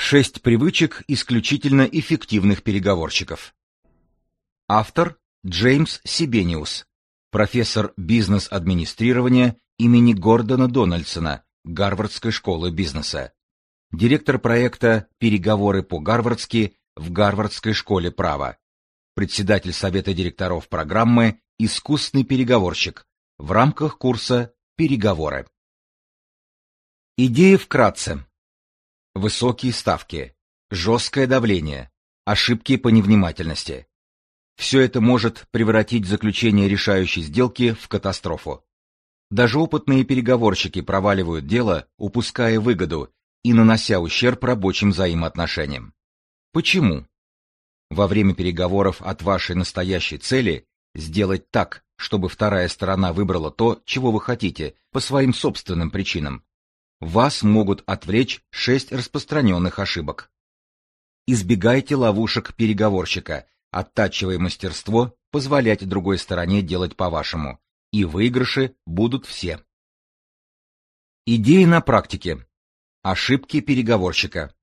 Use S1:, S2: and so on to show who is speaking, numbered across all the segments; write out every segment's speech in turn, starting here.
S1: Шесть привычек исключительно эффективных переговорщиков. Автор Джеймс Сибениус, профессор бизнес-администрирования имени Гордона Дональдсона Гарвардской школы бизнеса, директор проекта «Переговоры по-гарвардски» в Гарвардской школе права, председатель совета директоров программы «Искусственный переговорщик» в рамках курса «Переговоры». Идея вкратце. Высокие ставки, жесткое давление, ошибки по невнимательности. Все это может превратить заключение решающей сделки в катастрофу. Даже опытные переговорщики проваливают дело, упуская выгоду и нанося ущерб рабочим взаимоотношениям. Почему? Во время переговоров от вашей настоящей цели сделать так, чтобы вторая сторона выбрала то, чего вы хотите, по своим собственным причинам, вас могут отвлечь шесть распространенных ошибок. Избегайте ловушек переговорщика, оттачивая мастерство, позволять другой стороне делать по-вашему, и выигрыши будут все. Идеи на практике. Ошибки переговорщика.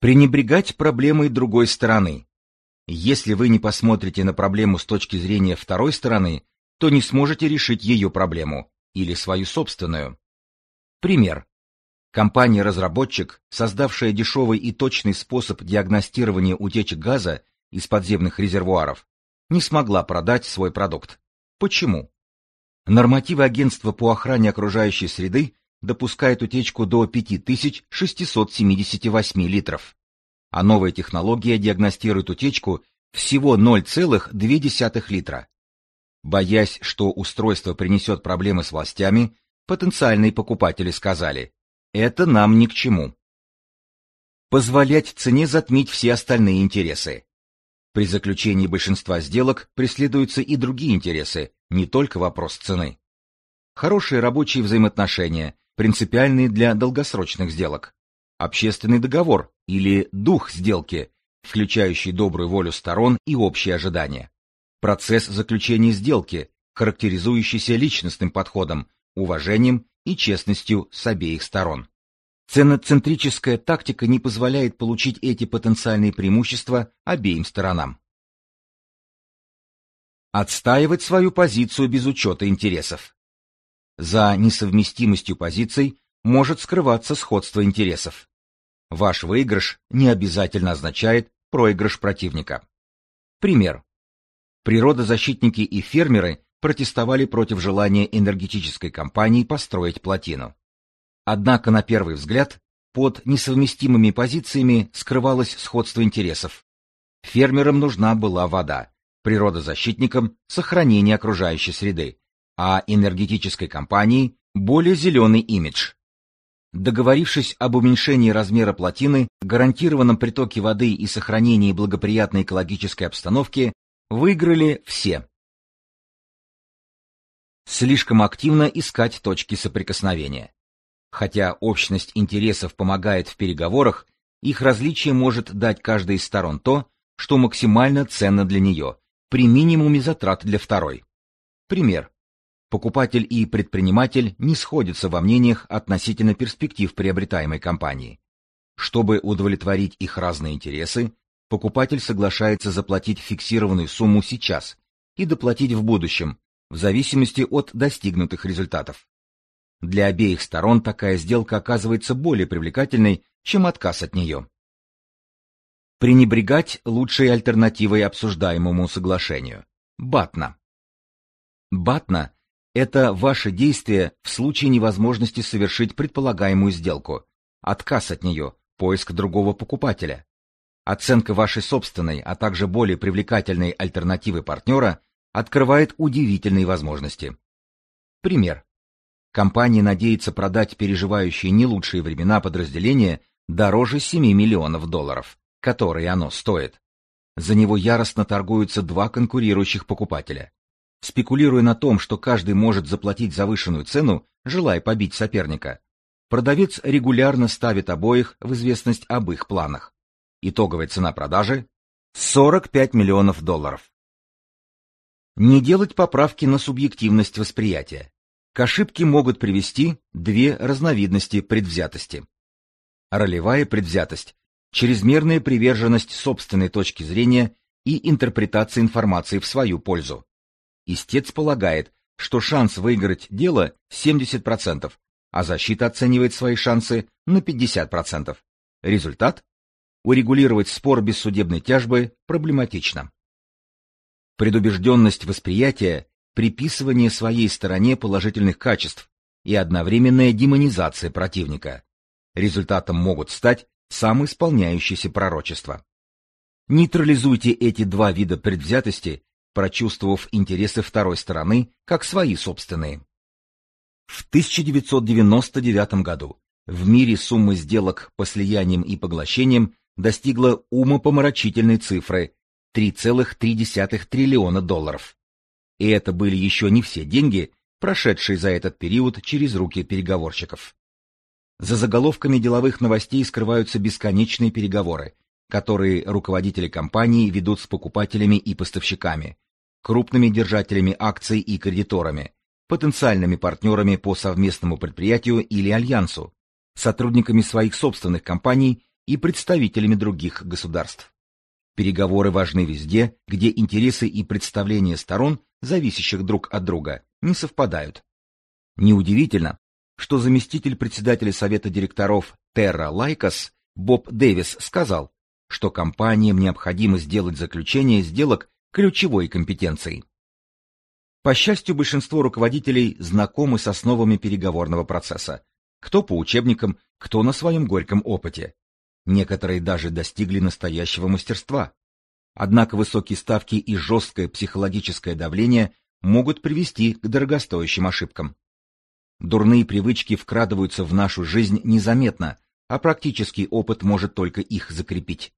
S1: Пренебрегать проблемой другой стороны. Если вы не посмотрите на проблему с точки зрения второй стороны, то не сможете решить ее проблему или свою собственную. Пример. Компания-разработчик, создавшая дешевый и точный способ диагностирования утечек газа из подземных резервуаров, не смогла продать свой продукт. Почему? Нормативы агентства по охране окружающей среды допускают утечку до 5678 литров, а новая технология диагностирует утечку всего 0,2 литра. Боясь, что устройство принесет проблемы с властями, потенциальные покупатели сказали, это нам ни к чему. Позволять цене затмить все остальные интересы. При заключении большинства сделок преследуются и другие интересы, не только вопрос цены. Хорошие рабочие взаимоотношения, принципиальные для долгосрочных сделок. Общественный договор или дух сделки, включающий добрую волю сторон и общие ожидания. Процесс заключения сделки, характеризующийся личностным подходом, уважением и честностью с обеих сторон. Ценоцентрическая тактика не позволяет получить эти потенциальные преимущества обеим сторонам. Отстаивать свою позицию без учета интересов. За несовместимостью позиций может скрываться сходство интересов. Ваш выигрыш не обязательно означает проигрыш противника. Пример. Природозащитники и фермеры протестовали против желания энергетической компании построить плотину. Однако на первый взгляд под несовместимыми позициями скрывалось сходство интересов. Фермерам нужна была вода, природозащитникам – сохранение окружающей среды, а энергетической компании – более зеленый имидж. Договорившись об уменьшении размера плотины, гарантированном притоке воды и сохранении благоприятной экологической обстановки, выиграли все. Слишком активно искать точки соприкосновения. Хотя общность интересов помогает в переговорах, их различие может дать каждой из сторон то, что максимально ценно для нее, при минимуме затрат для второй. Пример. Покупатель и предприниматель не сходятся во мнениях относительно перспектив приобретаемой компании. Чтобы удовлетворить их разные интересы, покупатель соглашается заплатить фиксированную сумму сейчас и доплатить в будущем, в зависимости от достигнутых результатов. Для обеих сторон такая сделка оказывается более привлекательной, чем отказ от нее. Пренебрегать лучшей альтернативой обсуждаемому соглашению. Батна. Батна – это ваше действие в случае невозможности совершить предполагаемую сделку, отказ от нее, поиск другого покупателя. Оценка вашей собственной, а также более привлекательной альтернативы партнера открывает удивительные возможности. Пример. Компания надеется продать переживающие не лучшие времена подразделения дороже 7 миллионов долларов, которые оно стоит. За него яростно торгуются два конкурирующих покупателя. Спекулируя на том, что каждый может заплатить завышенную цену, желая побить соперника, продавец регулярно ставит обоих в известность об их планах. Итоговая цена продажи – 45 миллионов долларов. Не делать поправки на субъективность восприятия. К ошибке могут привести две разновидности предвзятости. Ролевая предвзятость чрезмерная приверженность собственной точки зрения и интерпретация информации в свою пользу. Истец полагает, что шанс выиграть дело 70%, а защита оценивает свои шансы на 50%. Результат? Урегулировать спор без судебной тяжбы проблематично. Предубежденность восприятия – приписывание своей стороне положительных качеств и одновременная демонизация противника. Результатом могут стать самоисполняющиеся пророчества. Нейтрализуйте эти два вида предвзятости, прочувствовав интересы второй стороны как свои собственные. В 1999 году в мире сумма сделок по слияниям и поглощениям достигла умопомрачительной цифры 3,3 триллиона долларов. И это были еще не все деньги, прошедшие за этот период через руки переговорщиков. За заголовками деловых новостей скрываются бесконечные переговоры, которые руководители компании ведут с покупателями и поставщиками, крупными держателями акций и кредиторами, потенциальными партнерами по совместному предприятию или альянсу, сотрудниками своих собственных компаний и представителями других государств. Переговоры важны везде, где интересы и представления сторон, зависящих друг от друга, не совпадают. Неудивительно, что заместитель председателя совета директоров Terra Lycos Боб Дэвис сказал, что компаниям необходимо сделать заключение сделок ключевой компетенцией. По счастью, большинство руководителей знакомы с основами переговорного процесса, кто по учебникам, кто на своем горьком опыте. Некоторые даже достигли настоящего мастерства. Однако высокие ставки и жесткое психологическое давление могут привести к дорогостоящим ошибкам. Дурные привычки вкрадываются в нашу жизнь незаметно, а практический опыт может только их закрепить.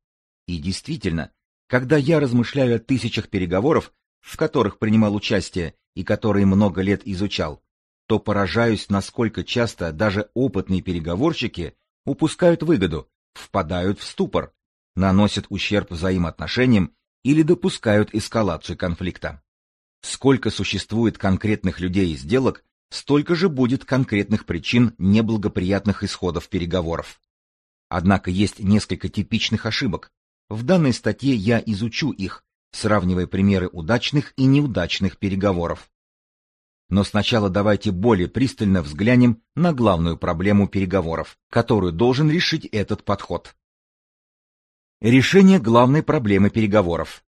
S1: И действительно, когда я размышляю о тысячах переговоров, в которых принимал участие и которые много лет изучал, то поражаюсь, насколько часто даже опытные переговорщики упускают выгоду, впадают в ступор, наносят ущерб взаимоотношениям или допускают эскалацию конфликта. Сколько существует конкретных людей и сделок, столько же будет конкретных причин неблагоприятных исходов переговоров. Однако есть несколько типичных ошибок. В данной статье я изучу их, сравнивая примеры удачных и неудачных переговоров. Но сначала давайте более пристально взглянем на главную проблему переговоров, которую должен решить этот подход. Решение главной проблемы переговоров.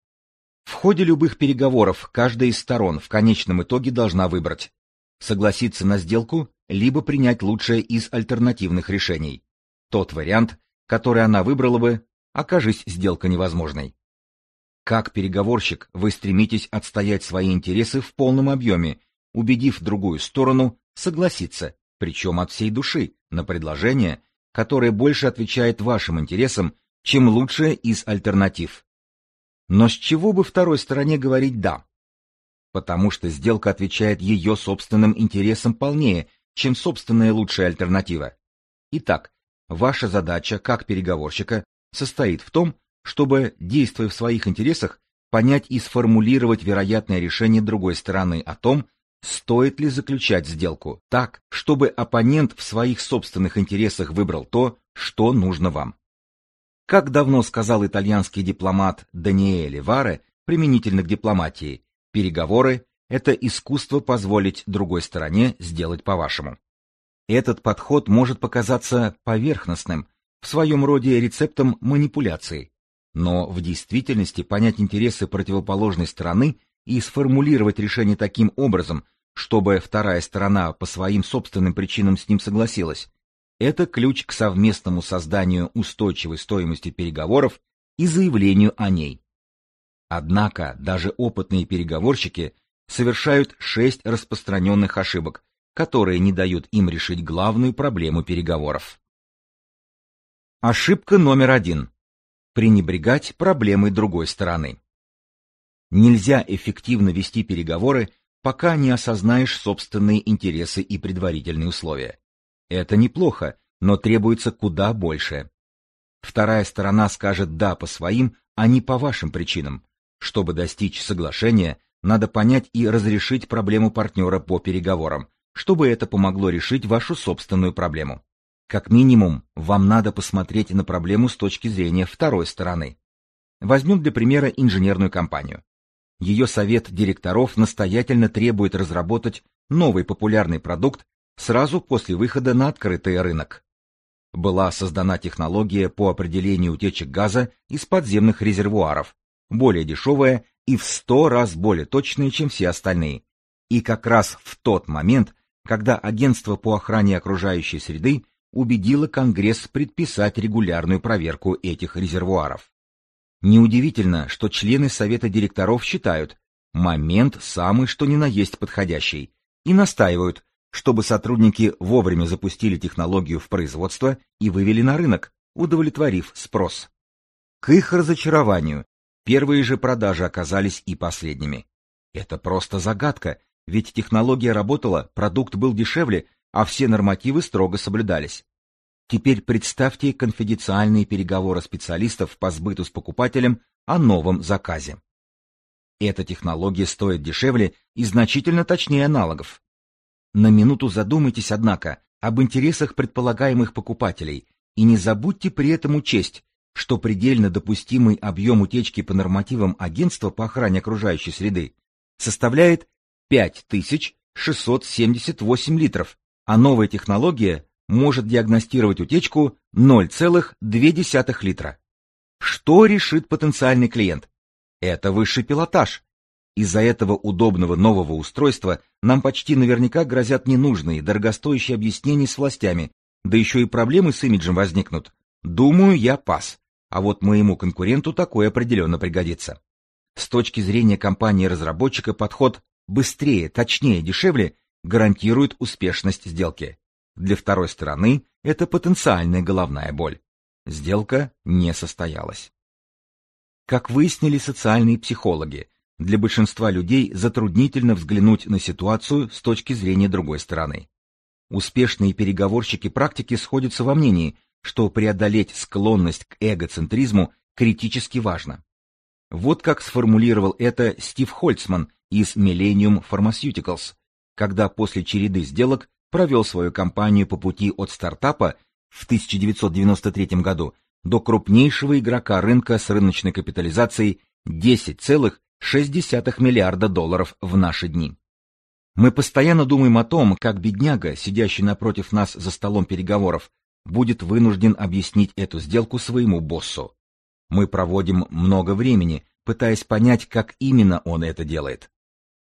S1: В ходе любых переговоров каждая из сторон в конечном итоге должна выбрать согласиться на сделку, либо принять лучшее из альтернативных решений. Тот вариант, который она выбрала бы, окажись сделка невозможной. Как переговорщик вы стремитесь отстоять свои интересы в полном объеме, убедив другую сторону согласиться, причем от всей души, на предложение, которое больше отвечает вашим интересам, чем лучшее из альтернатив. Но с чего бы второй стороне говорить «да»? потому что сделка отвечает ее собственным интересам полнее, чем собственная лучшая альтернатива. Итак, ваша задача как переговорщика состоит в том, чтобы, действуя в своих интересах, понять и сформулировать вероятное решение другой стороны о том, стоит ли заключать сделку так, чтобы оппонент в своих собственных интересах выбрал то, что нужно вам. Как давно сказал итальянский дипломат Даниэле Варе применительно к дипломатии, Переговоры — это искусство позволить другой стороне сделать по-вашему. Этот подход может показаться поверхностным, в своем роде рецептом манипуляции, но в действительности понять интересы противоположной стороны и сформулировать решение таким образом, чтобы вторая сторона по своим собственным причинам с ним согласилась, это ключ к совместному созданию устойчивой стоимости переговоров и заявлению о ней. Однако даже опытные переговорщики совершают шесть распространенных ошибок, которые не дают им решить главную проблему переговоров. Ошибка номер один. Пренебрегать проблемой другой стороны. Нельзя эффективно вести переговоры, пока не осознаешь собственные интересы и предварительные условия. Это неплохо, но требуется куда больше. Вторая сторона скажет «да» по своим, а не по вашим причинам, чтобы достичь соглашения, надо понять и разрешить проблему партнера по переговорам, чтобы это помогло решить вашу собственную проблему. Как минимум, вам надо посмотреть на проблему с точки зрения второй стороны. Возьмем для примера инженерную компанию. Ее совет директоров настоятельно требует разработать новый популярный продукт сразу после выхода на открытый рынок. Была создана технология по определению утечек газа из подземных резервуаров, более дешевая и в сто раз более точная, чем все остальные. И как раз в тот момент, когда Агентство по охране окружающей среды убедила Конгресс предписать регулярную проверку этих резервуаров. Неудивительно, что члены Совета директоров считают момент самый что ни на есть подходящий и настаивают, чтобы сотрудники вовремя запустили технологию в производство и вывели на рынок, удовлетворив спрос. К их разочарованию, первые же продажи оказались и последними. Это просто загадка, ведь технология работала, продукт был дешевле, а все нормативы строго соблюдались. Теперь представьте конфиденциальные переговоры специалистов по сбыту с покупателем о новом заказе. Эта технология стоит дешевле и значительно точнее аналогов. На минуту задумайтесь, однако, об интересах предполагаемых покупателей и не забудьте при этом учесть, что предельно допустимый объем утечки по нормативам Агентства по охране окружающей среды составляет 5678 литров, а новая технология может диагностировать утечку 0,2 литра. Что решит потенциальный клиент? Это высший пилотаж. Из-за этого удобного нового устройства нам почти наверняка грозят ненужные, дорогостоящие объяснения с властями, да еще и проблемы с имиджем возникнут. Думаю, я пас. А вот моему конкуренту такое определенно пригодится. С точки зрения компании-разработчика подход «быстрее, точнее, дешевле» гарантирует успешность сделки. Для второй стороны это потенциальная головная боль. Сделка не состоялась. Как выяснили социальные психологи, для большинства людей затруднительно взглянуть на ситуацию с точки зрения другой стороны. Успешные переговорщики практики сходятся во мнении, что преодолеть склонность к эгоцентризму критически важно. Вот как сформулировал это Стив Хольцман из Millennium Pharmaceuticals, когда после череды сделок провел свою кампанию по пути от стартапа в 1993 году до крупнейшего игрока рынка с рыночной капитализацией 10,6 миллиарда долларов в наши дни. Мы постоянно думаем о том, как бедняга, сидящий напротив нас за столом переговоров, будет вынужден объяснить эту сделку своему боссу. Мы проводим много времени, пытаясь понять, как именно он это делает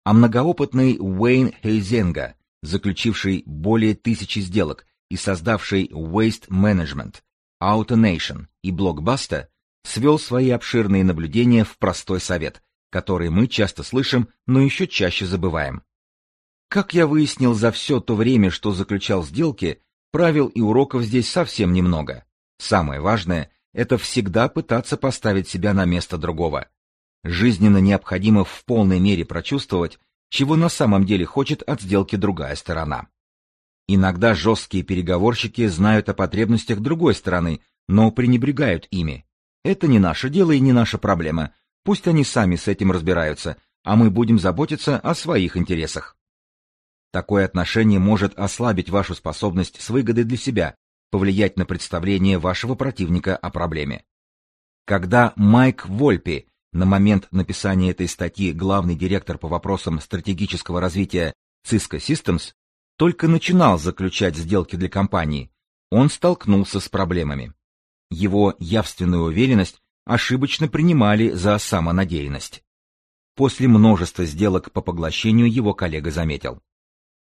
S1: а многоопытный Уэйн Хейзенга, заключивший более тысячи сделок и создавший Waste Management, AutoNation и Blockbuster, свел свои обширные наблюдения в простой совет, который мы часто слышим, но еще чаще забываем. Как я выяснил за все то время, что заключал сделки, правил и уроков здесь совсем немного. Самое важное — это всегда пытаться поставить себя на место другого, Жизненно необходимо в полной мере прочувствовать, чего на самом деле хочет от сделки другая сторона. Иногда жесткие переговорщики знают о потребностях другой стороны, но пренебрегают ими. Это не наше дело и не наша проблема. Пусть они сами с этим разбираются, а мы будем заботиться о своих интересах. Такое отношение может ослабить вашу способность с выгодой для себя, повлиять на представление вашего противника о проблеме. Когда Майк Вольпи на момент написания этой статьи главный директор по вопросам стратегического развития Cisco Systems только начинал заключать сделки для компании, он столкнулся с проблемами. Его явственную уверенность ошибочно принимали за самонадеянность. После множества сделок по поглощению его коллега заметил.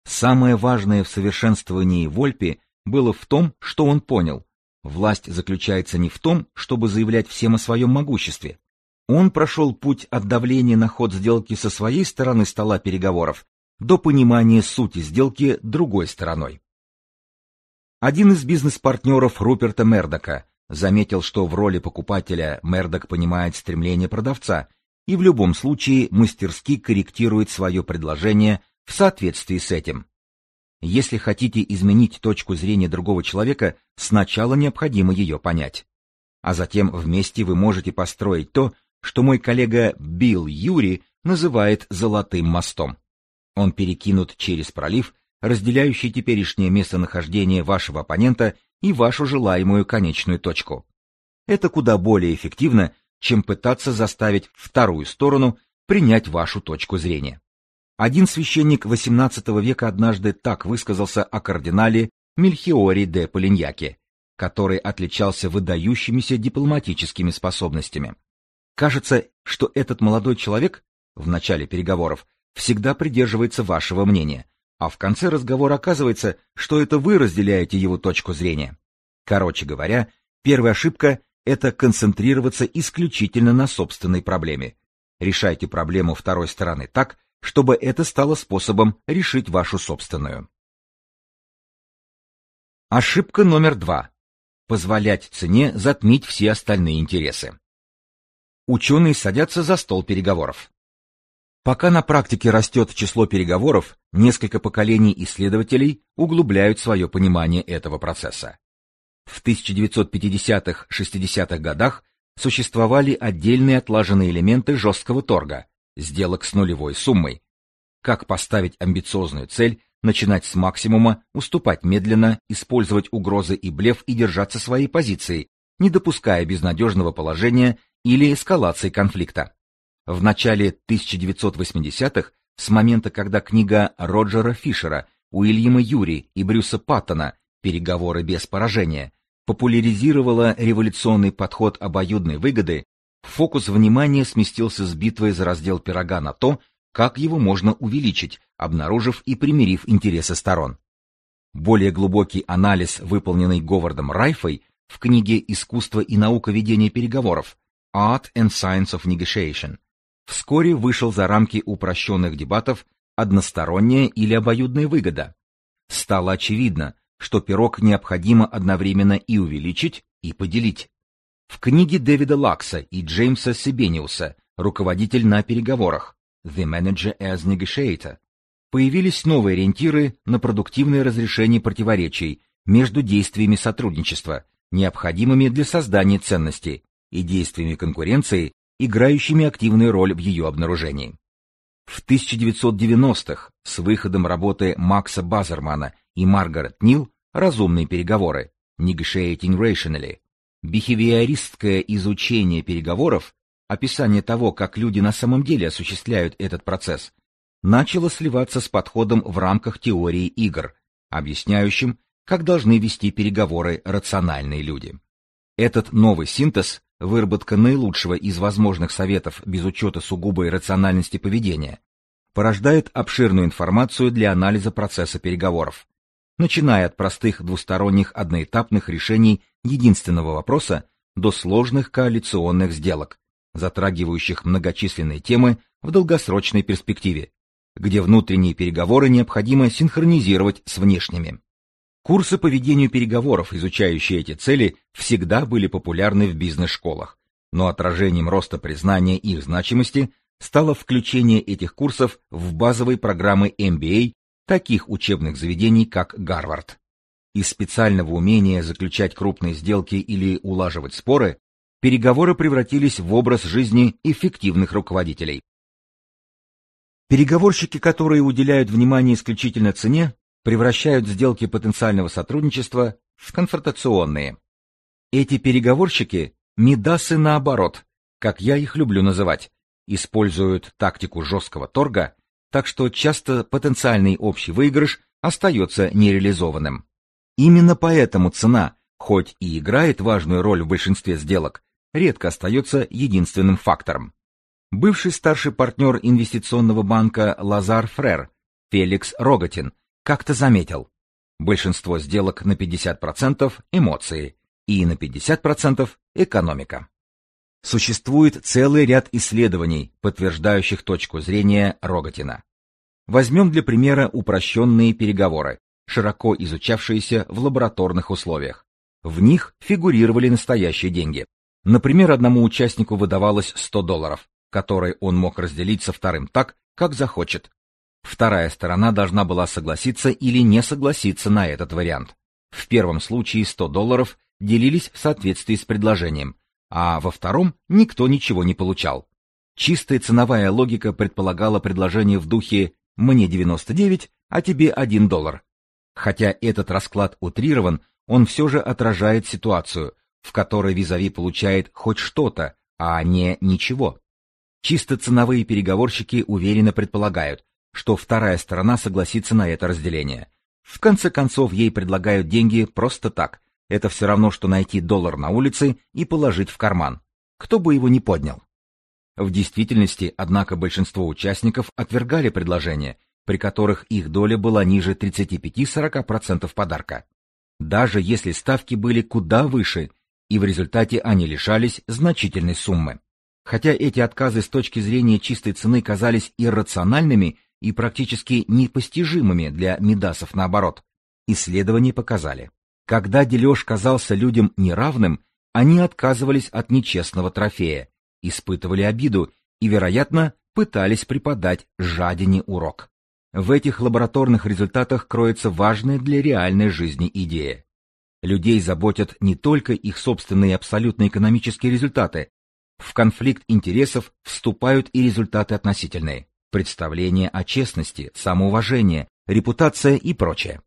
S1: Самое важное в совершенствовании Вольпи было в том, что он понял. Власть заключается не в том, чтобы заявлять всем о своем могуществе, он прошел путь от давления на ход сделки со своей стороны стола переговоров до понимания сути сделки другой стороной. Один из бизнес-партнеров Руперта Мердока заметил, что в роли покупателя Мердок понимает стремление продавца и в любом случае мастерски корректирует свое предложение в соответствии с этим. Если хотите изменить точку зрения другого человека, сначала необходимо ее понять. А затем вместе вы можете построить то, что мой коллега Билл Юри называет «золотым мостом». Он перекинут через пролив, разделяющий теперешнее местонахождение вашего оппонента и вашу желаемую конечную точку. Это куда более эффективно, чем пытаться заставить вторую сторону принять вашу точку зрения. Один священник XVIII века однажды так высказался о кардинале Мельхиоре де Полиньяке, который отличался выдающимися дипломатическими способностями. Кажется, что этот молодой человек в начале переговоров всегда придерживается вашего мнения, а в конце разговора оказывается, что это вы разделяете его точку зрения. Короче говоря, первая ошибка – это концентрироваться исключительно на собственной проблеме. Решайте проблему второй стороны так, чтобы это стало способом решить вашу собственную. Ошибка номер два. Позволять цене затмить все остальные интересы. Ученые садятся за стол переговоров. Пока на практике растет число переговоров, несколько поколений исследователей углубляют свое понимание этого процесса. В 1950-60-х годах существовали отдельные отлаженные элементы жесткого торга, сделок с нулевой суммой. Как поставить амбициозную цель, начинать с максимума, уступать медленно, использовать угрозы и блеф и держаться своей позиции, не допуская безнадежного положения или эскалации конфликта. В начале 1980-х, с момента, когда книга Роджера Фишера, Уильяма Юри и Брюса Паттона «Переговоры без поражения» популяризировала революционный подход обоюдной выгоды, фокус внимания сместился с битвы за раздел пирога на то, как его можно увеличить, обнаружив и примирив интересы сторон. Более глубокий анализ, выполненный Говардом Райфой в книге «Искусство и наука ведения переговоров» Art and Science of Negotiation, вскоре вышел за рамки упрощенных дебатов односторонняя или обоюдная выгода. Стало очевидно, что пирог необходимо одновременно и увеличить, и поделить. В книге Дэвида Лакса и Джеймса Себениуса «Руководитель на переговорах» The Manager as Negotiator появились новые ориентиры на продуктивное разрешение противоречий между действиями сотрудничества, необходимыми для создания ценности, и действиями конкуренции, играющими активную роль в ее обнаружении. В 1990-х с выходом работы Макса Базермана и Маргарет Нил «Разумные переговоры» Negotiating Rationally, бихевиористское изучение переговоров, описание того, как люди на самом деле осуществляют этот процесс, начало сливаться с подходом в рамках теории игр, объясняющим, как должны вести переговоры рациональные люди. Этот новый синтез выработка наилучшего из возможных советов без учета сугубой рациональности поведения, порождает обширную информацию для анализа процесса переговоров, начиная от простых двусторонних одноэтапных решений единственного вопроса до сложных коалиционных сделок, затрагивающих многочисленные темы в долгосрочной перспективе, где внутренние переговоры необходимо синхронизировать с внешними. Курсы по ведению переговоров, изучающие эти цели, всегда были популярны в бизнес-школах, но отражением роста признания их значимости стало включение этих курсов в базовые программы MBA таких учебных заведений, как Гарвард. Из специального умения заключать крупные сделки или улаживать споры, переговоры превратились в образ жизни эффективных руководителей. Переговорщики, которые уделяют внимание исключительно цене, превращают сделки потенциального сотрудничества в конфронтационные. Эти переговорщики – Мидасы наоборот, как я их люблю называть, используют тактику жесткого торга, так что часто потенциальный общий выигрыш остается нереализованным. Именно поэтому цена, хоть и играет важную роль в большинстве сделок, редко остается единственным фактором. Бывший старший партнер инвестиционного банка Лазар Фрер, Феликс Рогатин, как-то заметил, большинство сделок на 50% эмоции и на 50% экономика. Существует целый ряд исследований, подтверждающих точку зрения Рогатина. Возьмем для примера упрощенные переговоры, широко изучавшиеся в лабораторных условиях. В них фигурировали настоящие деньги. Например, одному участнику выдавалось 100 долларов, которые он мог разделить со вторым так, как захочет, Вторая сторона должна была согласиться или не согласиться на этот вариант. В первом случае 100 долларов делились в соответствии с предложением, а во втором никто ничего не получал. Чистая ценовая логика предполагала предложение в духе «мне 99, а тебе 1 доллар». Хотя этот расклад утрирован, он все же отражает ситуацию, в которой визави получает хоть что-то, а не ничего. Чисто ценовые переговорщики уверенно предполагают, что вторая сторона согласится на это разделение. В конце концов, ей предлагают деньги просто так. Это все равно, что найти доллар на улице и положить в карман. Кто бы его ни поднял. В действительности, однако, большинство участников отвергали предложения, при которых их доля была ниже 35-40% подарка. Даже если ставки были куда выше, и в результате они лишались значительной суммы. Хотя эти отказы с точки зрения чистой цены казались иррациональными и практически непостижимыми для медасов наоборот, исследования показали, когда дележ казался людям неравным, они отказывались от нечестного трофея, испытывали обиду и, вероятно, пытались преподать жадине урок. В этих лабораторных результатах кроется важная для реальной жизни идея. Людей заботят не только их собственные абсолютно экономические результаты. В конфликт интересов вступают и результаты относительные, представления о честности, самоуважение, репутация и прочее.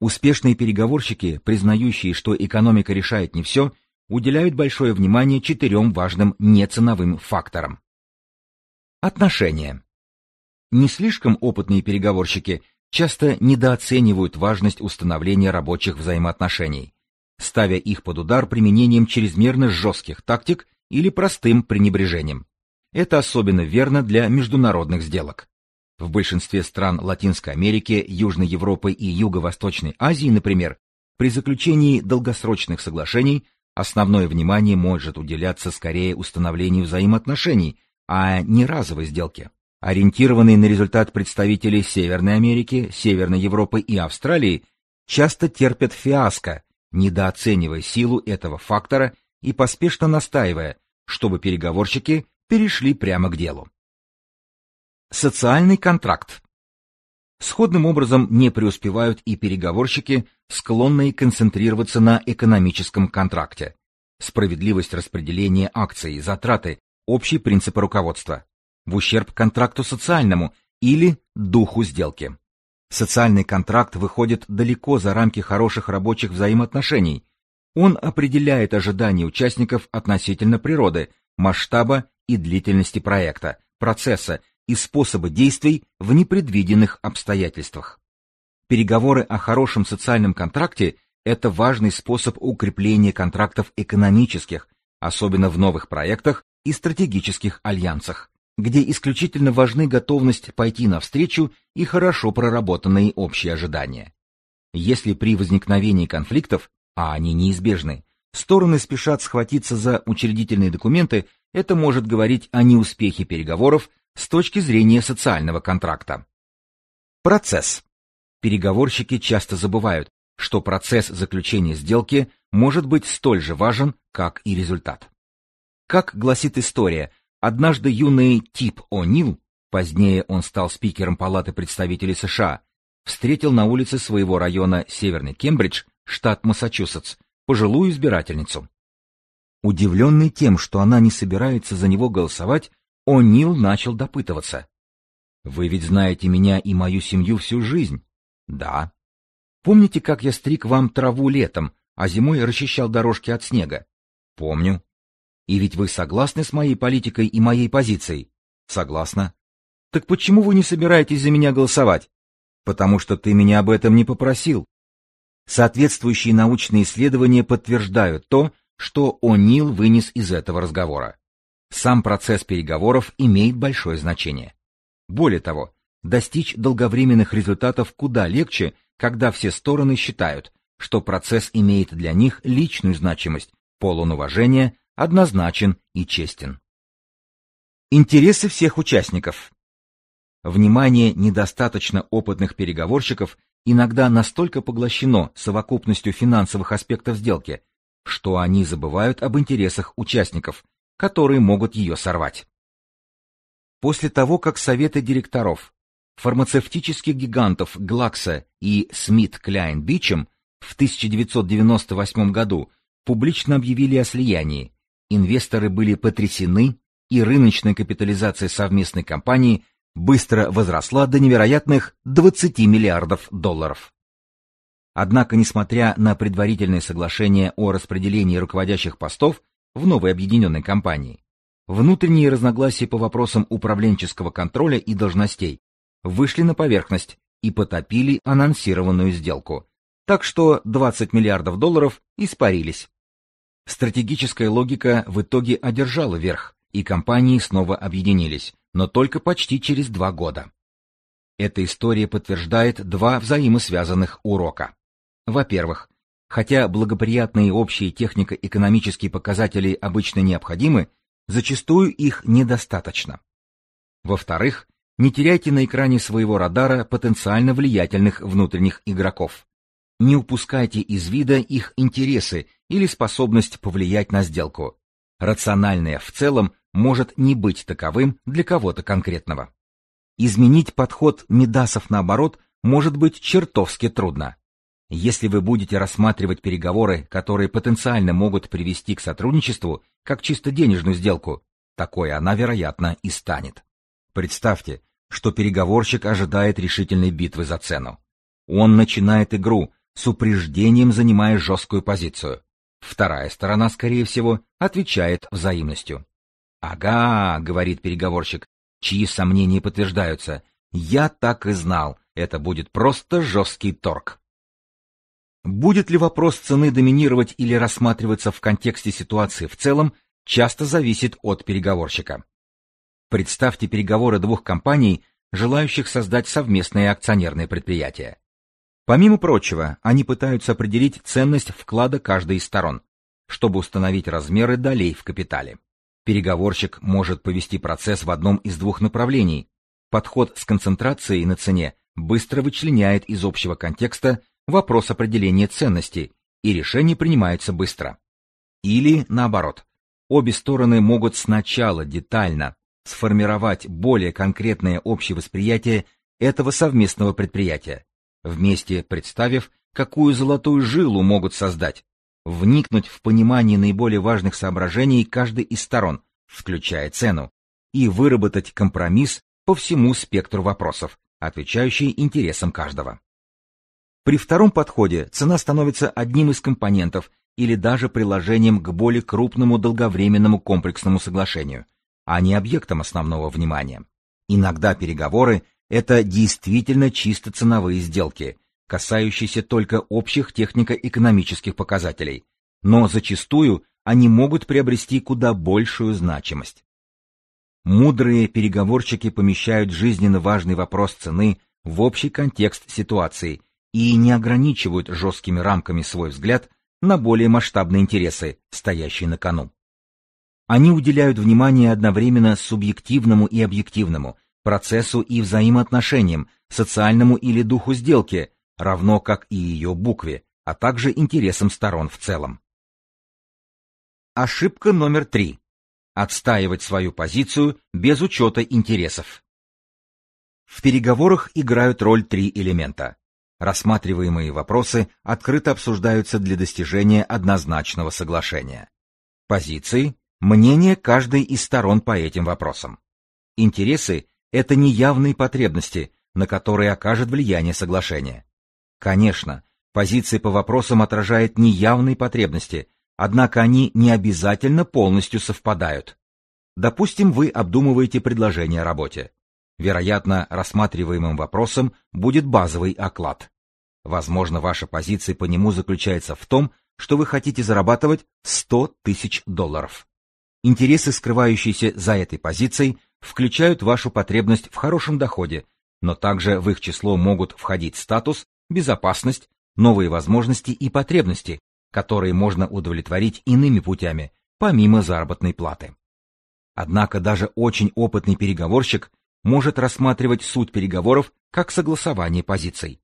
S1: Успешные переговорщики, признающие, что экономика решает не все, уделяют большое внимание четырем важным неценовым факторам. Отношения. Не слишком опытные переговорщики часто недооценивают важность установления рабочих взаимоотношений, ставя их под удар применением чрезмерно жестких тактик или простым пренебрежением. Это особенно верно для международных сделок. В большинстве стран Латинской Америки, Южной Европы и Юго-Восточной Азии, например, при заключении долгосрочных соглашений основное внимание может уделяться скорее установлению взаимоотношений, а не разовой сделке. Ориентированные на результат представители Северной Америки, Северной Европы и Австралии часто терпят фиаско, недооценивая силу этого фактора и поспешно настаивая, чтобы переговорщики перешли прямо к делу. Социальный контракт. Сходным образом не преуспевают и переговорщики, склонные концентрироваться на экономическом контракте. Справедливость распределения акций, затраты, общие принципы руководства в ущерб контракту социальному или духу сделки. Социальный контракт выходит далеко за рамки хороших рабочих взаимоотношений. Он определяет ожидания участников относительно природы, масштаба и длительности проекта, процесса и способа действий в непредвиденных обстоятельствах. Переговоры о хорошем социальном контракте – это важный способ укрепления контрактов экономических, особенно в новых проектах и стратегических альянсах где исключительно важны готовность пойти навстречу и хорошо проработанные общие ожидания. Если при возникновении конфликтов, а они неизбежны, стороны спешат схватиться за учредительные документы, это может говорить о неуспехе переговоров с точки зрения социального контракта. Процесс. Переговорщики часто забывают, что процесс заключения сделки может быть столь же важен, как и результат. Как гласит история, Однажды юный Тип О'Нил, позднее он стал спикером Палаты представителей США, встретил на улице своего района Северный Кембридж, штат Массачусетс, пожилую избирательницу. Удивленный тем, что она не собирается за него голосовать, О'Нил начал допытываться. «Вы ведь знаете меня и мою семью всю жизнь?» «Да». «Помните, как я стриг вам траву летом, а зимой расчищал дорожки от снега?» «Помню». И ведь вы согласны с моей политикой и моей позицией? Согласна. Так почему вы не собираетесь за меня голосовать? Потому что ты меня об этом не попросил. Соответствующие научные исследования подтверждают то, что О'Нил вынес из этого разговора. Сам процесс переговоров имеет большое значение. Более того, достичь долговременных результатов куда легче, когда все стороны считают, что процесс имеет для них личную значимость, полон уважения, однозначен и честен. Интересы всех участников. Внимание недостаточно опытных переговорщиков иногда настолько поглощено совокупностью финансовых аспектов сделки, что они забывают об интересах участников, которые могут ее сорвать. После того, как советы директоров фармацевтических гигантов Глакса и Смит Кляйн Бичем в 1998 году публично объявили о слиянии, инвесторы были потрясены, и рыночная капитализация совместной компании быстро возросла до невероятных 20 миллиардов долларов. Однако, несмотря на предварительное соглашение о распределении руководящих постов в новой объединенной компании, внутренние разногласия по вопросам управленческого контроля и должностей вышли на поверхность и потопили анонсированную сделку. Так что 20 миллиардов долларов испарились. Стратегическая логика в итоге одержала верх, и компании снова объединились, но только почти через два года. Эта история подтверждает два взаимосвязанных урока. Во-первых, хотя благоприятные общие технико-экономические показатели обычно необходимы, зачастую их недостаточно. Во-вторых, не теряйте на экране своего радара потенциально влиятельных внутренних игроков. Не упускайте из вида их интересы или способность повлиять на сделку. Рациональное в целом может не быть таковым для кого-то конкретного. Изменить подход Медасов наоборот может быть чертовски трудно. Если вы будете рассматривать переговоры, которые потенциально могут привести к сотрудничеству, как чисто денежную сделку, такой она, вероятно, и станет. Представьте, что переговорщик ожидает решительной битвы за цену. Он начинает игру, с упреждением занимая жесткую позицию. Вторая сторона, скорее всего, отвечает взаимностью. «Ага», — говорит переговорщик, чьи сомнения подтверждаются, «я так и знал, это будет просто жесткий торг». Будет ли вопрос цены доминировать или рассматриваться в контексте ситуации в целом, часто зависит от переговорщика. Представьте переговоры двух компаний, желающих создать совместное акционерное предприятие. Помимо прочего, они пытаются определить ценность вклада каждой из сторон, чтобы установить размеры долей в капитале. Переговорщик может повести процесс в одном из двух направлений. Подход с концентрацией на цене быстро вычленяет из общего контекста вопрос определения ценности, и решение принимается быстро. Или наоборот, обе стороны могут сначала детально сформировать более конкретное общее восприятие этого совместного предприятия, вместе представив, какую золотую жилу могут создать, вникнуть в понимание наиболее важных соображений каждой из сторон, включая цену, и выработать компромисс по всему спектру вопросов, отвечающий интересам каждого. При втором подходе цена становится одним из компонентов или даже приложением к более крупному долговременному комплексному соглашению, а не объектом основного внимания. Иногда переговоры – это действительно чисто ценовые сделки, касающиеся только общих технико-экономических показателей, но зачастую они могут приобрести куда большую значимость. Мудрые переговорщики помещают жизненно важный вопрос цены в общий контекст ситуации – и не ограничивают жесткими рамками свой взгляд на более масштабные интересы, стоящие на кону. Они уделяют внимание одновременно субъективному и объективному, процессу и взаимоотношениям, социальному или духу сделки, равно как и ее букве, а также интересам сторон в целом. Ошибка номер три. Отстаивать свою позицию без учета интересов. В переговорах играют роль три элемента Рассматриваемые вопросы открыто обсуждаются для достижения однозначного соглашения. Позиции – мнение каждой из сторон по этим вопросам. Интересы – это неявные потребности, на которые окажет влияние соглашение. Конечно, позиции по вопросам отражают неявные потребности, однако они не обязательно полностью совпадают. Допустим, вы обдумываете предложение о работе. Вероятно, рассматриваемым вопросом будет базовый оклад. Возможно, ваша позиция по нему заключается в том, что вы хотите зарабатывать 100 тысяч долларов. Интересы, скрывающиеся за этой позицией, включают вашу потребность в хорошем доходе, но также в их число могут входить статус, безопасность, новые возможности и потребности, которые можно удовлетворить иными путями, помимо заработной платы. Однако даже очень опытный переговорщик может рассматривать суть переговоров как согласование позиций.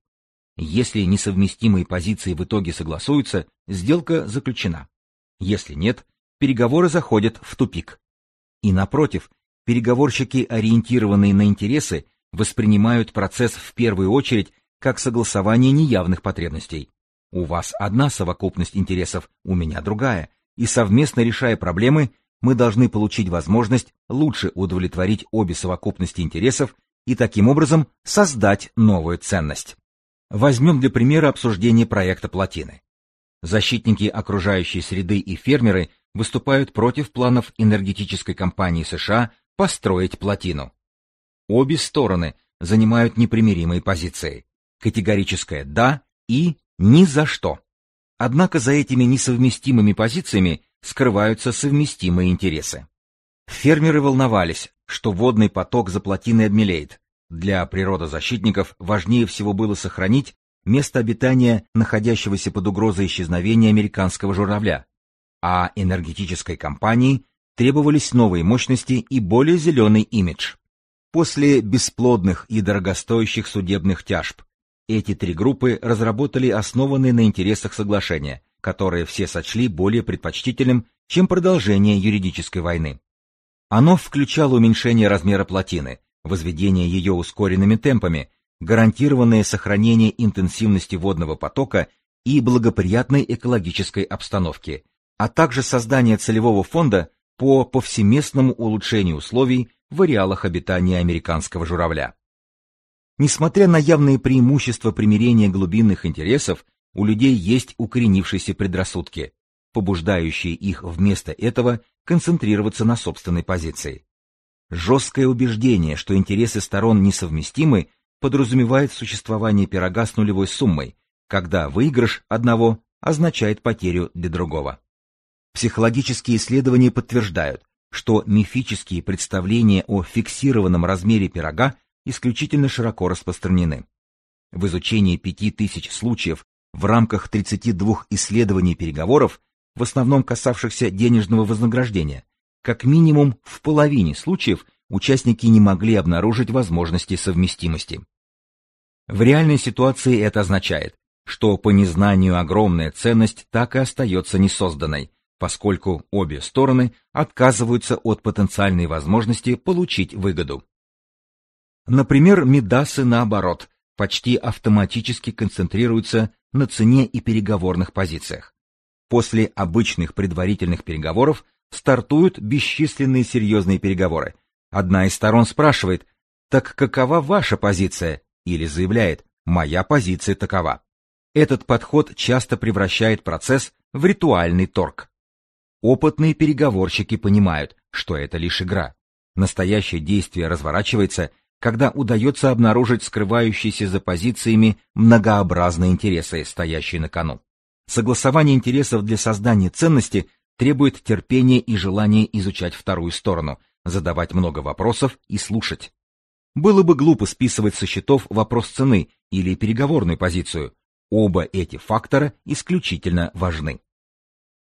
S1: Если несовместимые позиции в итоге согласуются, сделка заключена. Если нет, переговоры заходят в тупик. И напротив, переговорщики, ориентированные на интересы, воспринимают процесс в первую очередь как согласование неявных потребностей. У вас одна совокупность интересов, у меня другая, и совместно решая проблемы, мы должны получить возможность лучше удовлетворить обе совокупности интересов и таким образом создать новую ценность. Возьмем для примера обсуждение проекта плотины. Защитники окружающей среды и фермеры выступают против планов энергетической компании США построить плотину. Обе стороны занимают непримиримые позиции. Категорическое «да» и «ни за что». Однако за этими несовместимыми позициями скрываются совместимые интересы. Фермеры волновались, что водный поток за плотиной обмелеет. Для природозащитников важнее всего было сохранить место обитания находящегося под угрозой исчезновения американского журавля, а энергетической компании требовались новые мощности и более зеленый имидж. После бесплодных и дорогостоящих судебных тяжб эти три группы разработали основанные на интересах соглашения, которое все сочли более предпочтительным, чем продолжение юридической войны. Оно включало уменьшение размера плотины, возведение ее ускоренными темпами, гарантированное сохранение интенсивности водного потока и благоприятной экологической обстановки, а также создание целевого фонда по повсеместному улучшению условий в ареалах обитания американского журавля. Несмотря на явные преимущества примирения глубинных интересов, у людей есть укоренившиеся предрассудки, побуждающие их вместо этого концентрироваться на собственной позиции. Жесткое убеждение, что интересы сторон несовместимы, подразумевает существование пирога с нулевой суммой, когда выигрыш одного означает потерю для другого. Психологические исследования подтверждают, что мифические представления о фиксированном размере пирога исключительно широко распространены. В изучении 5000 случаев в рамках 32 исследований переговоров, в основном касавшихся денежного вознаграждения, как минимум в половине случаев участники не могли обнаружить возможности совместимости. В реальной ситуации это означает, что по незнанию огромная ценность так и остается несозданной, поскольку обе стороны отказываются от потенциальной возможности получить выгоду. Например, Медасы наоборот, почти автоматически концентрируются на цене и переговорных позициях. После обычных предварительных переговоров стартуют бесчисленные серьезные переговоры. Одна из сторон спрашивает, так какова ваша позиция? Или заявляет, моя позиция такова. Этот подход часто превращает процесс в ритуальный торг. Опытные переговорщики понимают, что это лишь игра. Настоящее действие разворачивается, когда удается обнаружить скрывающиеся за позициями многообразные интересы, стоящие на кону. Согласование интересов для создания ценности требует терпения и желания изучать вторую сторону, задавать много вопросов и слушать. Было бы глупо списывать со счетов вопрос цены или переговорную позицию. Оба эти фактора исключительно важны.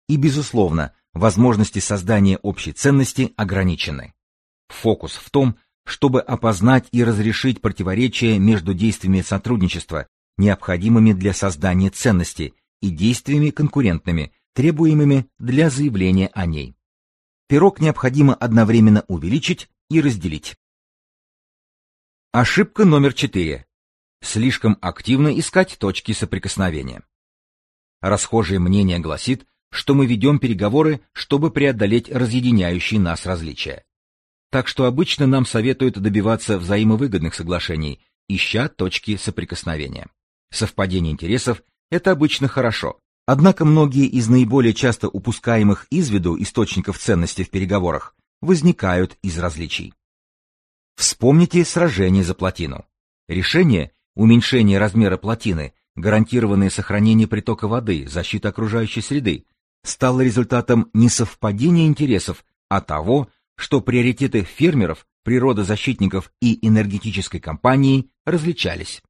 S1: И, безусловно, возможности создания общей ценности ограничены. Фокус в том, чтобы опознать и разрешить противоречия между действиями сотрудничества, необходимыми для создания ценности, и действиями конкурентными, требуемыми для заявления о ней. Пирог необходимо одновременно увеличить и разделить. Ошибка номер 4. Слишком активно искать точки соприкосновения. Расхожее мнение гласит, что мы ведем переговоры, чтобы преодолеть разъединяющие нас различия. Так что обычно нам советуют добиваться взаимовыгодных соглашений, ища точки соприкосновения. Совпадение интересов – это обычно хорошо, однако многие из наиболее часто упускаемых из виду источников ценности в переговорах возникают из различий. Вспомните сражение за плотину. Решение – уменьшение размера плотины, гарантированное сохранение притока воды, защита окружающей среды, стало результатом не совпадения интересов, а того, что приоритеты фермеров, природозащитников и энергетической компании различались.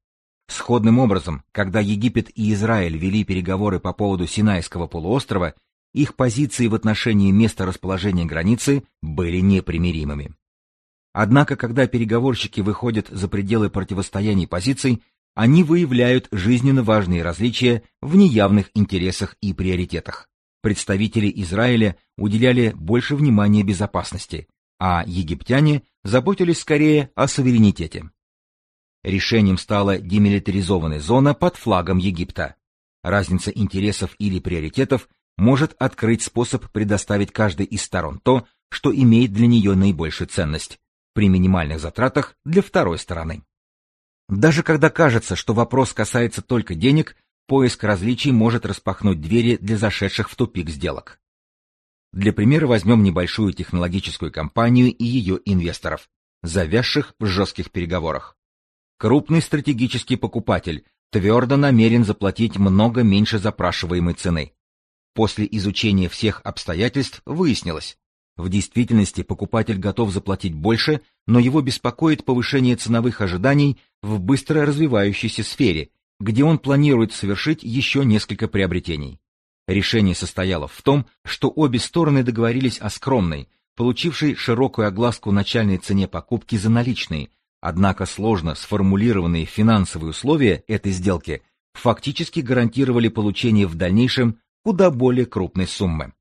S1: Сходным образом, когда Египет и Израиль вели переговоры по поводу Синайского полуострова, их позиции в отношении места расположения границы были непримиримыми. Однако, когда переговорщики выходят за пределы противостояний позиций, они выявляют жизненно важные различия в неявных интересах и приоритетах представители Израиля уделяли больше внимания безопасности, а египтяне заботились скорее о суверенитете. Решением стала демилитаризованная зона под флагом Египта. Разница интересов или приоритетов может открыть способ предоставить каждой из сторон то, что имеет для нее наибольшую ценность, при минимальных затратах для второй стороны. Даже когда кажется, что вопрос касается только денег, поиск различий может распахнуть двери для зашедших в тупик сделок. Для примера возьмем небольшую технологическую компанию и ее инвесторов, завязших в жестких переговорах. Крупный стратегический покупатель твердо намерен заплатить много меньше запрашиваемой цены. После изучения всех обстоятельств выяснилось, в действительности покупатель готов заплатить больше, но его беспокоит повышение ценовых ожиданий в быстро развивающейся сфере, где он планирует совершить еще несколько приобретений. Решение состояло в том, что обе стороны договорились о скромной, получившей широкую огласку начальной цене покупки за наличные, однако сложно сформулированные финансовые условия этой сделки фактически гарантировали получение в дальнейшем куда более крупной суммы.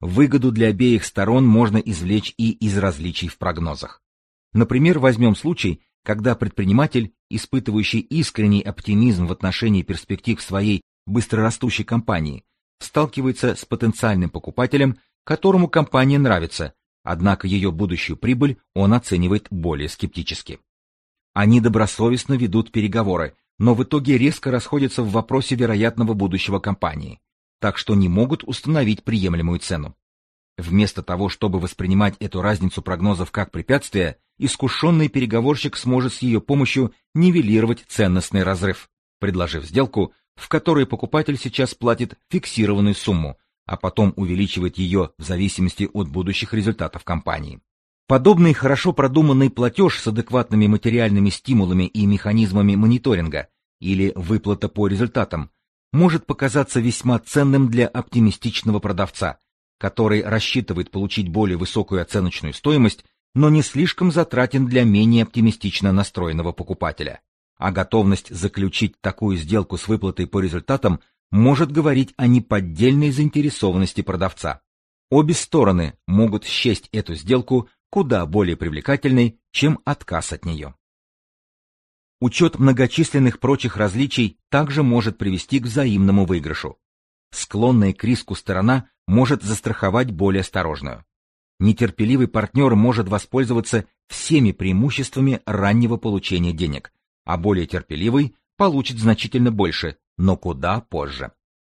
S1: Выгоду для обеих сторон можно извлечь и из различий в прогнозах. Например, возьмем случай, когда предприниматель, испытывающий искренний оптимизм в отношении перспектив своей быстрорастущей компании, сталкивается с потенциальным покупателем, которому компания нравится, однако ее будущую прибыль он оценивает более скептически. Они добросовестно ведут переговоры, но в итоге резко расходятся в вопросе вероятного будущего компании так что не могут установить приемлемую цену. Вместо того, чтобы воспринимать эту разницу прогнозов как препятствие, искушенный переговорщик сможет с ее помощью нивелировать ценностный разрыв, предложив сделку, в которой покупатель сейчас платит фиксированную сумму, а потом увеличивает ее в зависимости от будущих результатов компании. Подобный хорошо продуманный платеж с адекватными материальными стимулами и механизмами мониторинга или выплата по результатам может показаться весьма ценным для оптимистичного продавца, который рассчитывает получить более высокую оценочную стоимость, но не слишком затратен для менее оптимистично настроенного покупателя. А готовность заключить такую сделку с выплатой по результатам может говорить о неподдельной заинтересованности продавца. Обе стороны могут счесть эту сделку куда более привлекательной, чем отказ от нее. Учет многочисленных прочих различий также может привести к взаимному выигрышу. Склонная к риску сторона может застраховать более осторожную. Нетерпеливый партнер может воспользоваться всеми преимуществами раннего получения денег, а более терпеливый получит значительно больше, но куда позже.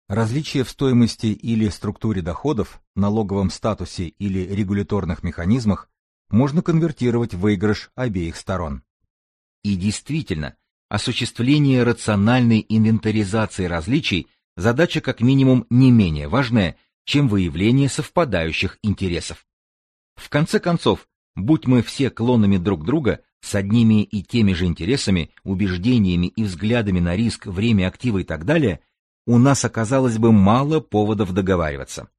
S1: Различия в стоимости или структуре доходов, налоговом статусе или регуляторных механизмах можно конвертировать в выигрыш обеих сторон. И действительно, осуществление рациональной инвентаризации различий – задача как минимум не менее важная, чем выявление совпадающих интересов. В конце концов, будь мы все клонами друг друга, с одними и теми же интересами, убеждениями и взглядами на риск, время актива и так далее, у нас оказалось бы мало поводов договариваться.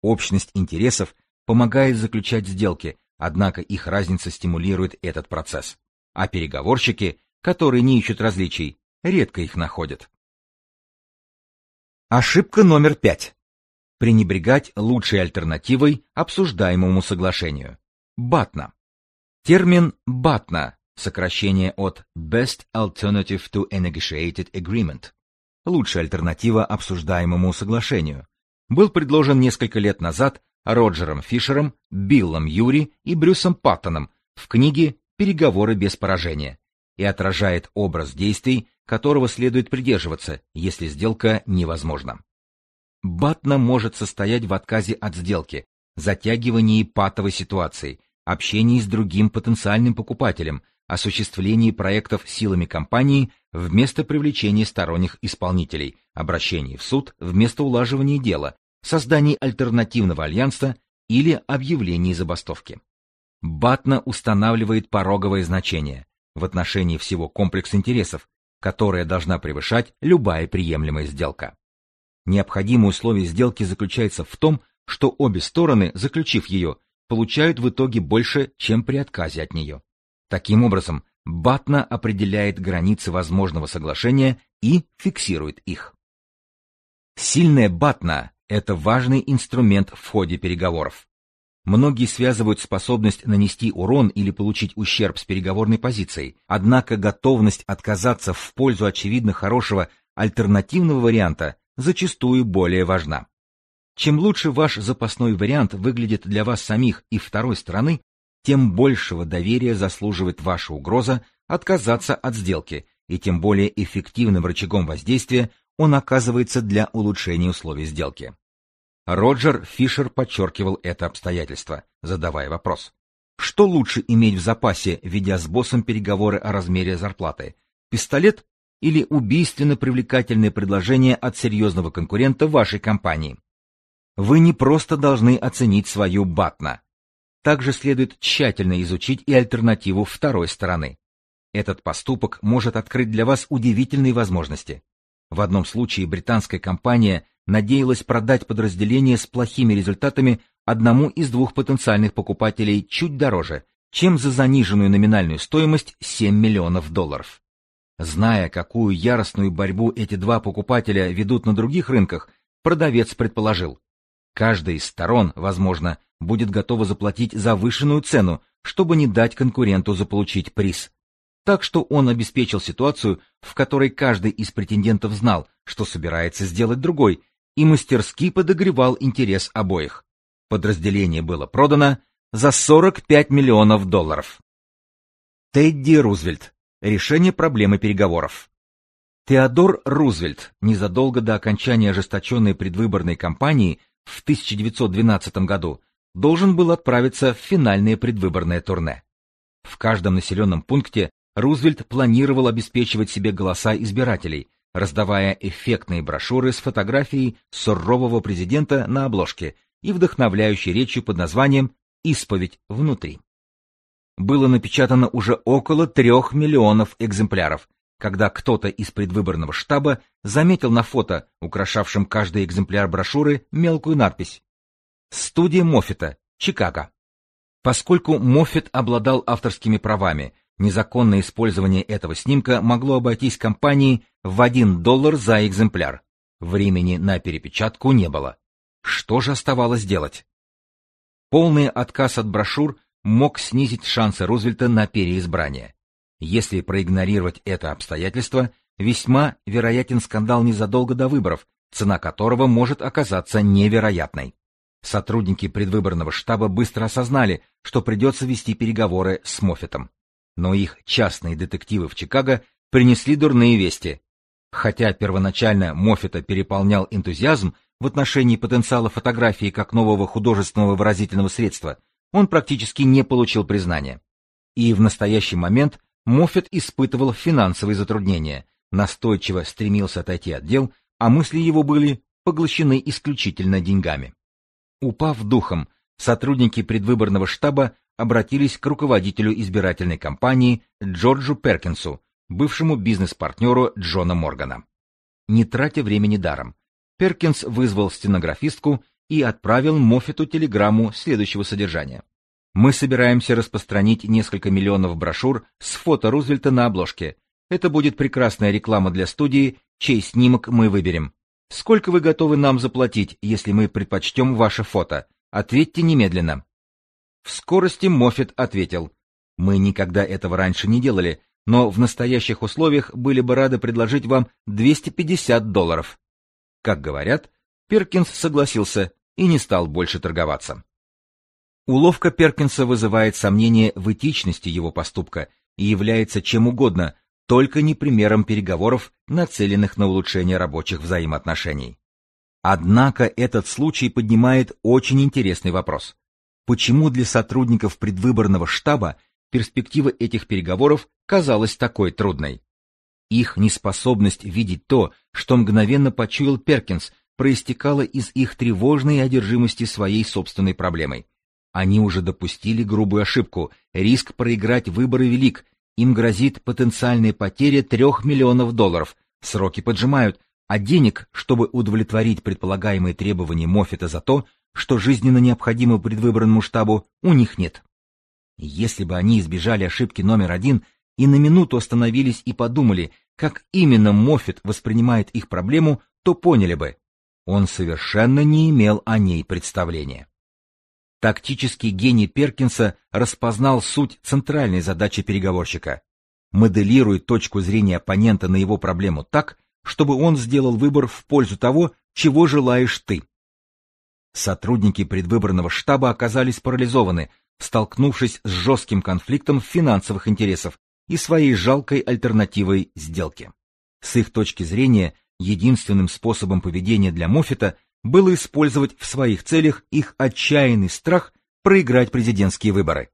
S1: Общность интересов помогает заключать сделки, однако их разница стимулирует этот процесс а переговорщики, которые не ищут различий, редко их находят. Ошибка номер пять. Пренебрегать лучшей альтернативой обсуждаемому соглашению. БАТНА. Термин «БАТНА» — сокращение от Best Alternative to a Negotiated Agreement — лучшая альтернатива обсуждаемому соглашению — был предложен несколько лет назад Роджером Фишером, Биллом Юри и Брюсом Паттоном в книге переговоры без поражения, и отражает образ действий, которого следует придерживаться, если сделка невозможна. Батна может состоять в отказе от сделки, затягивании патовой ситуации, общении с другим потенциальным покупателем, осуществлении проектов силами компании вместо привлечения сторонних исполнителей, обращении в суд вместо улаживания дела, создании альтернативного альянса или объявлении забастовки. Батна устанавливает пороговое значение в отношении всего комплекса интересов, которое должна превышать любая приемлемая сделка. Необходимое условие сделки заключается в том, что обе стороны, заключив ее, получают в итоге больше, чем при отказе от нее. Таким образом, Батна определяет границы возможного соглашения и фиксирует их. Сильная Батна – это важный инструмент в ходе переговоров. Многие связывают способность нанести урон или получить ущерб с переговорной позицией, однако готовность отказаться в пользу очевидно хорошего альтернативного варианта зачастую более важна. Чем лучше ваш запасной вариант выглядит для вас самих и второй стороны, тем большего доверия заслуживает ваша угроза отказаться от сделки, и тем более эффективным рычагом воздействия он оказывается для улучшения условий сделки. Роджер Фишер подчеркивал это обстоятельство, задавая вопрос. Что лучше иметь в запасе, ведя с боссом переговоры о размере зарплаты? Пистолет или убийственно привлекательное предложение от серьезного конкурента вашей компании? Вы не просто должны оценить свою батна. Также следует тщательно изучить и альтернативу второй стороны. Этот поступок может открыть для вас удивительные возможности. В одном случае британская компания надеялась продать подразделение с плохими результатами одному из двух потенциальных покупателей чуть дороже, чем за заниженную номинальную стоимость 7 миллионов долларов. Зная, какую яростную борьбу эти два покупателя ведут на других рынках, продавец предположил, каждая из сторон, возможно, будет готова заплатить завышенную цену, чтобы не дать конкуренту заполучить приз. Так что он обеспечил ситуацию, в которой каждый из претендентов знал, что собирается сделать другой, и мастерски подогревал интерес обоих. Подразделение было продано за 45 миллионов долларов. Тедди Рузвельт. Решение проблемы переговоров. Теодор Рузвельт незадолго до окончания ожесточенной предвыборной кампании в 1912 году должен был отправиться в финальное предвыборное турне. В каждом населенном пункте Рузвельт планировал обеспечивать себе голоса избирателей, раздавая эффектные брошюры с фотографией сурового президента на обложке и вдохновляющей речью под названием «Исповедь внутри». Было напечатано уже около трех миллионов экземпляров, когда кто-то из предвыборного штаба заметил на фото, украшавшем каждый экземпляр брошюры, мелкую надпись «Студия Моффета, Чикаго». Поскольку Моффет обладал авторскими правами, Незаконное использование этого снимка могло обойтись компании в 1 доллар за экземпляр. Времени на перепечатку не было. Что же оставалось делать? Полный отказ от брошюр мог снизить шансы Рузвельта на переизбрание. Если проигнорировать это обстоятельство, весьма вероятен скандал незадолго до выборов, цена которого может оказаться невероятной. Сотрудники предвыборного штаба быстро осознали, что придется вести переговоры с Моффетом но их частные детективы в Чикаго принесли дурные вести. Хотя первоначально Моффета переполнял энтузиазм в отношении потенциала фотографии как нового художественного выразительного средства, он практически не получил признания. И в настоящий момент Моффет испытывал финансовые затруднения, настойчиво стремился отойти от дел, а мысли его были поглощены исключительно деньгами. Упав духом, сотрудники предвыборного штаба обратились к руководителю избирательной кампании Джорджу Перкинсу, бывшему бизнес-партнеру Джона Моргана. Не тратя времени даром, Перкинс вызвал стенографистку и отправил Моффету телеграмму следующего содержания. Мы собираемся распространить несколько миллионов брошюр с фото Рузвельта на обложке. Это будет прекрасная реклама для студии, чей снимок мы выберем. Сколько вы готовы нам заплатить, если мы предпочтем ваше фото? Ответьте немедленно. Вскорости Моффит ответил, «Мы никогда этого раньше не делали, но в настоящих условиях были бы рады предложить вам 250 долларов». Как говорят, Перкинс согласился и не стал больше торговаться. Уловка Перкинса вызывает сомнение в этичности его поступка и является чем угодно, только не примером переговоров, нацеленных на улучшение рабочих взаимоотношений. Однако этот случай поднимает очень интересный вопрос почему для сотрудников предвыборного штаба перспектива этих переговоров казалась такой трудной. Их неспособность видеть то, что мгновенно почуял Перкинс, проистекала из их тревожной одержимости своей собственной проблемой. Они уже допустили грубую ошибку, риск проиграть выборы велик, им грозит потенциальная потеря трех миллионов долларов, сроки поджимают, а денег, чтобы удовлетворить предполагаемые требования Моффета за то, что жизненно необходимо предвыборному штабу, у них нет. Если бы они избежали ошибки номер один и на минуту остановились и подумали, как именно Моффет воспринимает их проблему, то поняли бы, он совершенно не имел о ней представления. Тактический гений Перкинса распознал суть центральной задачи переговорщика — моделирует точку зрения оппонента на его проблему так, чтобы он сделал выбор в пользу того, чего желаешь ты. Сотрудники предвыборного штаба оказались парализованы, столкнувшись с жестким конфликтом финансовых интересов, и своей жалкой альтернативой сделки. С их точки зрения, единственным способом поведения для Моффета было использовать в своих целях их отчаянный страх проиграть президентские выборы.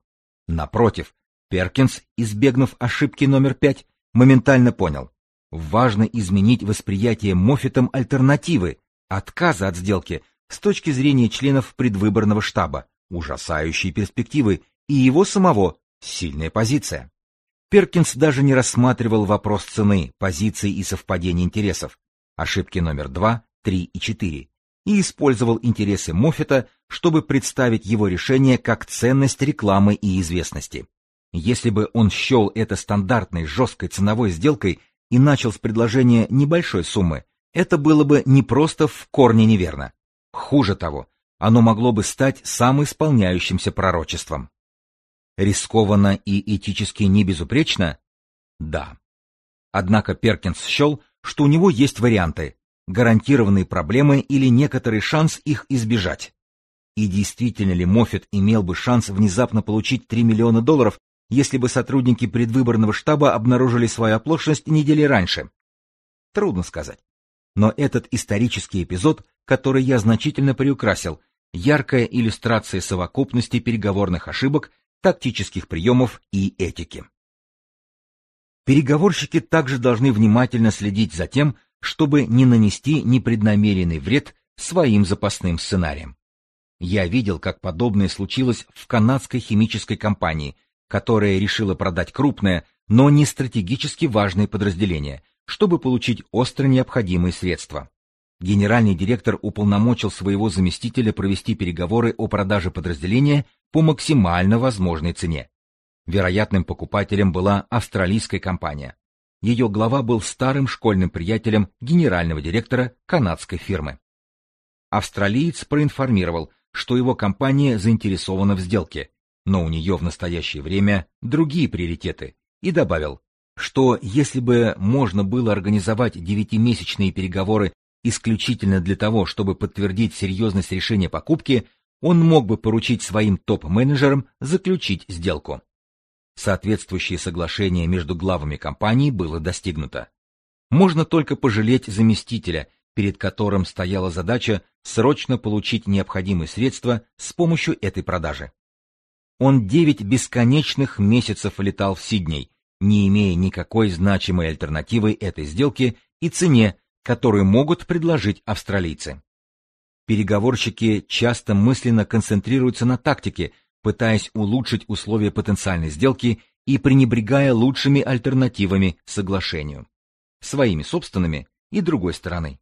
S1: Напротив, Перкинс, избегнув ошибки номер пять, моментально понял, важно изменить восприятие Моффетом альтернативы, отказа от сделки с точки зрения членов предвыборного штаба, ужасающие перспективы, и его самого сильная позиция. Перкинс даже не рассматривал вопрос цены, позиций и совпадения интересов, ошибки номер 2, 3 и 4, и использовал интересы Моффета, чтобы представить его решение как ценность рекламы и известности. Если бы он счел это стандартной жесткой ценовой сделкой и начал с предложения небольшой суммы, это было бы не просто в корне неверно. Хуже того, оно могло бы стать самоисполняющимся пророчеством. Рискованно и этически не безупречно? Да. Однако Перкинс счел, что у него есть варианты, гарантированные проблемы или некоторый шанс их избежать. И действительно ли Моффет имел бы шанс внезапно получить 3 миллиона долларов, если бы сотрудники предвыборного штаба обнаружили свою оплошность недели раньше? Трудно сказать. Но этот исторический эпизод, который я значительно приукрасил, яркая иллюстрация совокупности переговорных ошибок, тактических приемов и этики. Переговорщики также должны внимательно следить за тем, чтобы не нанести непреднамеренный вред своим запасным сценариям. Я видел, как подобное случилось в канадской химической компании, которая решила продать крупное, но не стратегически важное подразделение, чтобы получить остро необходимые средства. Генеральный директор уполномочил своего заместителя провести переговоры о продаже подразделения по максимально возможной цене. Вероятным покупателем была австралийская компания. Ее глава был старым школьным приятелем генерального директора канадской фирмы. Австралиец проинформировал, что его компания заинтересована в сделке, но у нее в настоящее время другие приоритеты, и добавил, что если бы можно было организовать девятимесячные переговоры исключительно для того, чтобы подтвердить серьезность решения покупки, он мог бы поручить своим топ-менеджерам заключить сделку. Соответствующее соглашение между главами компании было достигнуто. Можно только пожалеть заместителя, перед которым стояла задача срочно получить необходимые средства с помощью этой продажи. Он девять бесконечных месяцев летал в Сидней, не имея никакой значимой альтернативы этой сделке и цене, которую могут предложить австралийцы. Переговорщики часто мысленно концентрируются на тактике, пытаясь улучшить условия потенциальной сделки и пренебрегая лучшими альтернативами соглашению, своими собственными и другой стороной.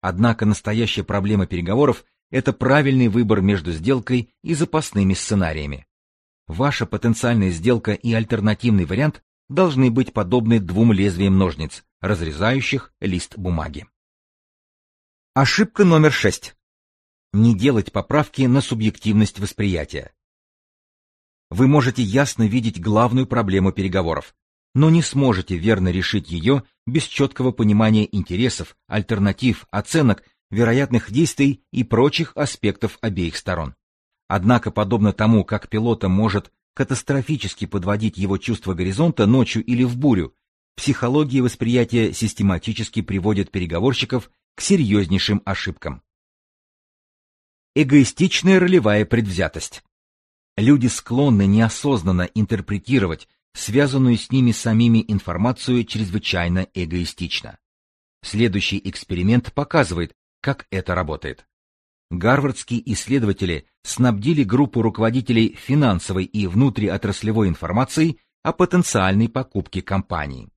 S1: Однако настоящая проблема переговоров – это правильный выбор между сделкой и запасными сценариями. Ваша потенциальная сделка и альтернативный вариант должны быть подобны двум лезвиям ножниц, разрезающих лист бумаги. Ошибка номер шесть не делать поправки на субъективность восприятия. Вы можете ясно видеть главную проблему переговоров, но не сможете верно решить ее без четкого понимания интересов, альтернатив, оценок, вероятных действий и прочих аспектов обеих сторон. Однако, подобно тому, как пилота может катастрофически подводить его чувство горизонта ночью или в бурю, психология восприятия систематически приводит переговорщиков к серьезнейшим ошибкам. Эгоистичная ролевая предвзятость. Люди склонны неосознанно интерпретировать связанную с ними самими информацию чрезвычайно эгоистично. Следующий эксперимент показывает, как это работает. Гарвардские исследователи снабдили группу руководителей финансовой и внутриотраслевой информацией о потенциальной покупке компании.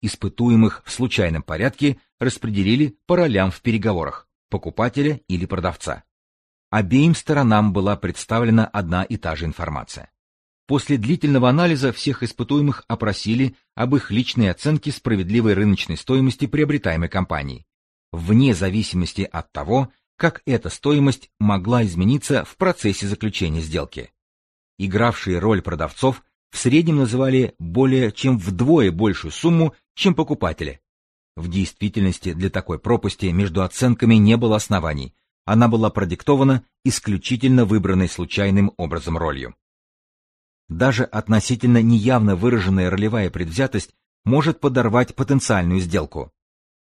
S1: Испытуемых в случайном порядке распределили по ролям в переговорах – покупателя или продавца. Обеим сторонам была представлена одна и та же информация. После длительного анализа всех испытуемых опросили об их личной оценке справедливой рыночной стоимости приобретаемой компании, вне зависимости от того, как эта стоимость могла измениться в процессе заключения сделки. Игравшие роль продавцов в среднем называли более чем вдвое большую сумму, чем покупатели. В действительности для такой пропасти между оценками не было оснований, она была продиктована исключительно выбранной случайным образом ролью. Даже относительно неявно выраженная ролевая предвзятость может подорвать потенциальную сделку.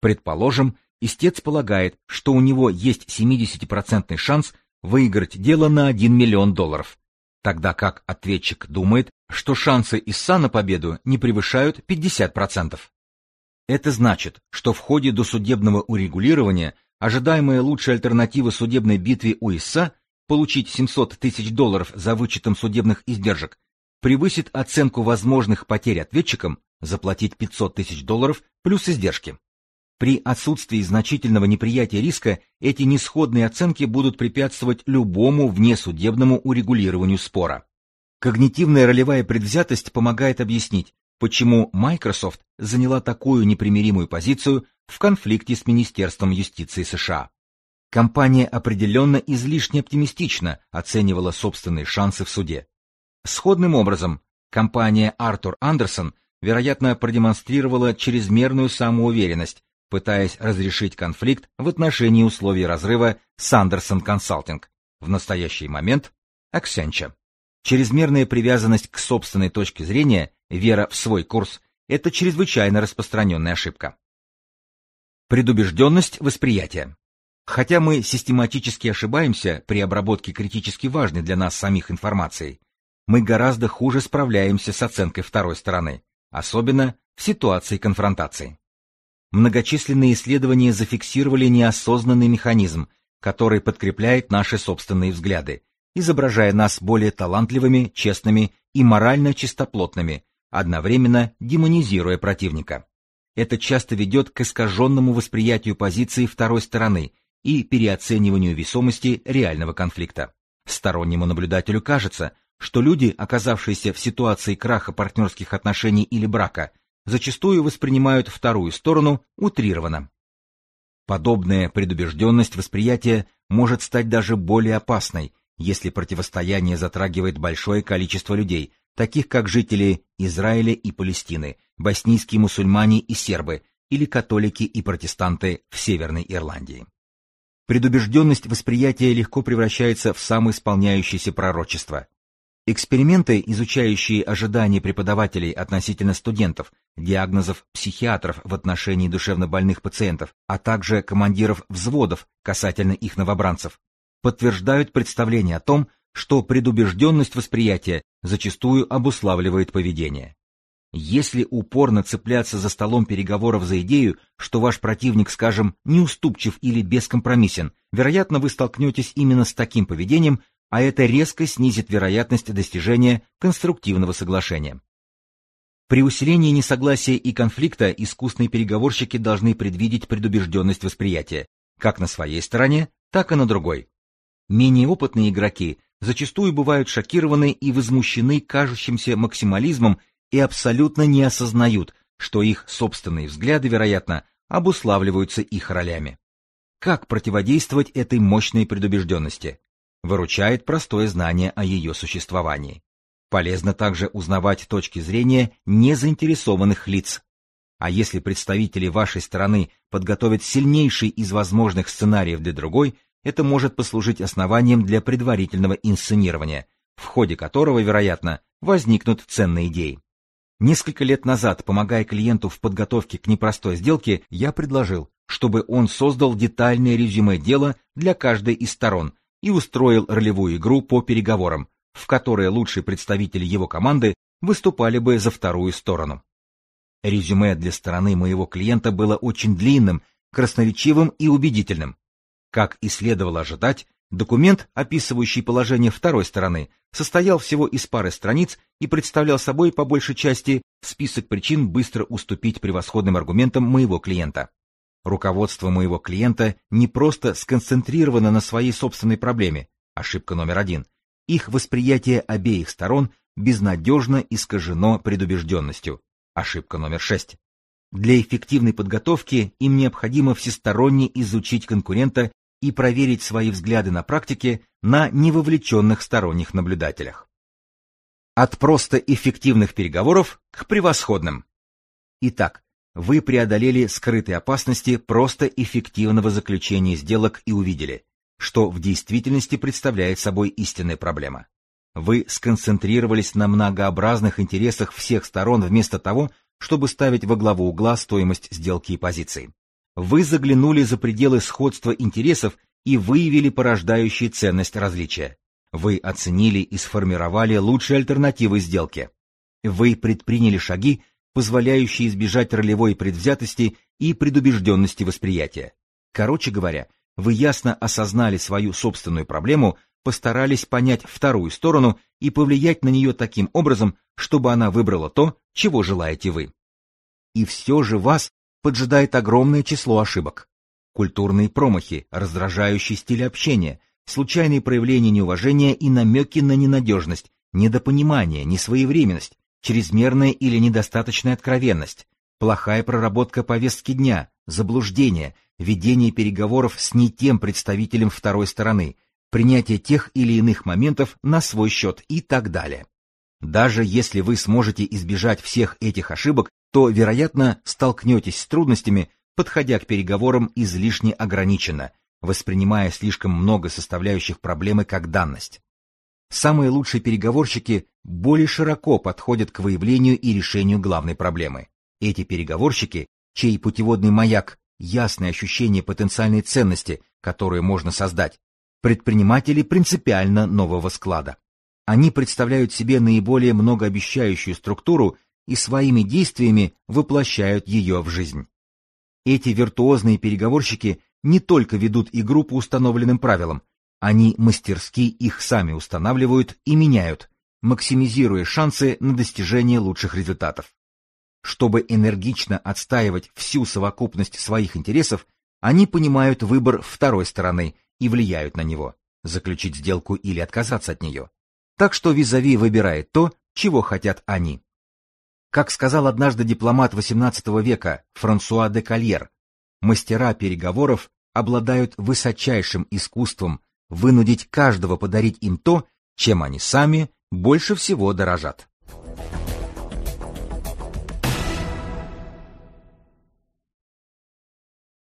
S1: Предположим, истец полагает, что у него есть 70% шанс выиграть дело на 1 миллион долларов, тогда как ответчик думает, что шансы ИСА на победу не превышают 50%. Это значит, что в ходе досудебного урегулирования ожидаемая лучшая альтернатива судебной битве у получить 700 тысяч долларов за вычетом судебных издержек превысит оценку возможных потерь ответчикам заплатить 500 тысяч долларов плюс издержки. При отсутствии значительного неприятия риска эти несходные оценки будут препятствовать любому внесудебному урегулированию спора. Когнитивная ролевая предвзятость помогает объяснить, почему Microsoft заняла такую непримиримую позицию в конфликте с Министерством юстиции США. Компания определенно излишне оптимистично оценивала собственные шансы в суде. Сходным образом, компания Артур Андерсон, вероятно, продемонстрировала чрезмерную самоуверенность, пытаясь разрешить конфликт в отношении условий разрыва с Андерсон Консалтинг, в настоящий момент Accenture. Чрезмерная привязанность к собственной точке зрения, вера в свой курс – это чрезвычайно распространенная ошибка. Предубежденность восприятия. Хотя мы систематически ошибаемся при обработке критически важной для нас самих информации, мы гораздо хуже справляемся с оценкой второй стороны, особенно в ситуации конфронтации. Многочисленные исследования зафиксировали неосознанный механизм, который подкрепляет наши собственные взгляды, изображая нас более талантливыми, честными и морально чистоплотными, одновременно демонизируя противника. Это часто ведет к искаженному восприятию позиции второй стороны и переоцениванию весомости реального конфликта. Стороннему наблюдателю кажется, что люди, оказавшиеся в ситуации краха партнерских отношений или брака, зачастую воспринимают вторую сторону утрированно. Подобная предубежденность восприятия может стать даже более опасной, если противостояние затрагивает большое количество людей, таких как жители Израиля и Палестины, боснийские мусульмане и сербы, или католики и протестанты в Северной Ирландии. Предубежденность восприятия легко превращается в самоисполняющееся пророчество. Эксперименты, изучающие ожидания преподавателей относительно студентов, диагнозов психиатров в отношении душевнобольных пациентов, а также командиров взводов касательно их новобранцев, подтверждают представление о том, что предубежденность восприятия зачастую обуславливает поведение. Если упорно цепляться за столом переговоров за идею, что ваш противник, скажем, неуступчив или бескомпромиссен, вероятно, вы столкнетесь именно с таким поведением, а это резко снизит вероятность достижения конструктивного соглашения. При усилении несогласия и конфликта искусные переговорщики должны предвидеть предубежденность восприятия, как на своей стороне, так и на другой. Менее опытные игроки зачастую бывают шокированы и возмущены кажущимся максимализмом и абсолютно не осознают, что их собственные взгляды, вероятно, обуславливаются их ролями. Как противодействовать этой мощной предубежденности? выручает простое знание о ее существовании. Полезно также узнавать точки зрения незаинтересованных лиц. А если представители вашей стороны подготовят сильнейший из возможных сценариев для другой, это может послужить основанием для предварительного инсценирования, в ходе которого, вероятно, возникнут ценные идеи. Несколько лет назад, помогая клиенту в подготовке к непростой сделке, я предложил, чтобы он создал детальное резюме дела для каждой из сторон, и устроил ролевую игру по переговорам, в которой лучшие представители его команды выступали бы за вторую сторону. Резюме для стороны моего клиента было очень длинным, красноречивым и убедительным. Как и следовало ожидать, документ, описывающий положение второй стороны, состоял всего из пары страниц и представлял собой по большей части список причин быстро уступить превосходным аргументам моего клиента. Руководство моего клиента не просто сконцентрировано на своей собственной проблеме, ошибка номер один. Их восприятие обеих сторон безнадежно искажено предубежденностью, ошибка номер шесть. Для эффективной подготовки им необходимо всесторонне изучить конкурента и проверить свои взгляды на практике на невовлеченных сторонних наблюдателях. От просто эффективных переговоров к превосходным. Итак, вы преодолели скрытые опасности просто эффективного заключения сделок и увидели, что в действительности представляет собой истинная проблема. Вы сконцентрировались на многообразных интересах всех сторон вместо того, чтобы ставить во главу угла стоимость сделки и позиции. Вы заглянули за пределы сходства интересов и выявили порождающие ценность различия. Вы оценили и сформировали лучшие альтернативы сделке. Вы предприняли шаги, позволяющие избежать ролевой предвзятости и предубежденности восприятия. Короче говоря, вы ясно осознали свою собственную проблему, постарались понять вторую сторону и повлиять на нее таким образом, чтобы она выбрала то, чего желаете вы. И все же вас поджидает огромное число ошибок. Культурные промахи, раздражающий стиль общения, случайные проявления неуважения и намеки на ненадежность, недопонимание, несвоевременность, чрезмерная или недостаточная откровенность, плохая проработка повестки дня, заблуждение, ведение переговоров с не тем представителем второй стороны, принятие тех или иных моментов на свой счет и так далее. Даже если вы сможете избежать всех этих ошибок, то, вероятно, столкнетесь с трудностями, подходя к переговорам излишне ограниченно, воспринимая слишком много составляющих проблемы как данность. Самые лучшие переговорщики более широко подходят к выявлению и решению главной проблемы. Эти переговорщики, чей путеводный маяк – ясное ощущение потенциальной ценности, которую можно создать, предприниматели принципиально нового склада. Они представляют себе наиболее многообещающую структуру и своими действиями воплощают ее в жизнь. Эти виртуозные переговорщики не только ведут игру по установленным правилам, они мастерски их сами устанавливают и меняют, максимизируя шансы на достижение лучших результатов. Чтобы энергично отстаивать всю совокупность своих интересов, они понимают выбор второй стороны и влияют на него, заключить сделку или отказаться от нее. Так что визави выбирает то, чего хотят они. Как сказал однажды дипломат XVIII века Франсуа де Кольер, мастера переговоров обладают высочайшим искусством вынудить каждого подарить им то, чем они сами больше всего дорожат.